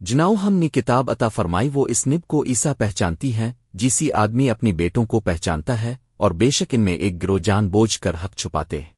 جناؤ ہم نے کتاب عطا فرمائی، وہ اس نب کو عیسا پہچانتی ہے جسی آدمی اپنی بیٹوں کو پہچانتا ہے، اور بے شک ان میں ایک گروہ جان بوجھ کر حق چھپاتے ہیں۔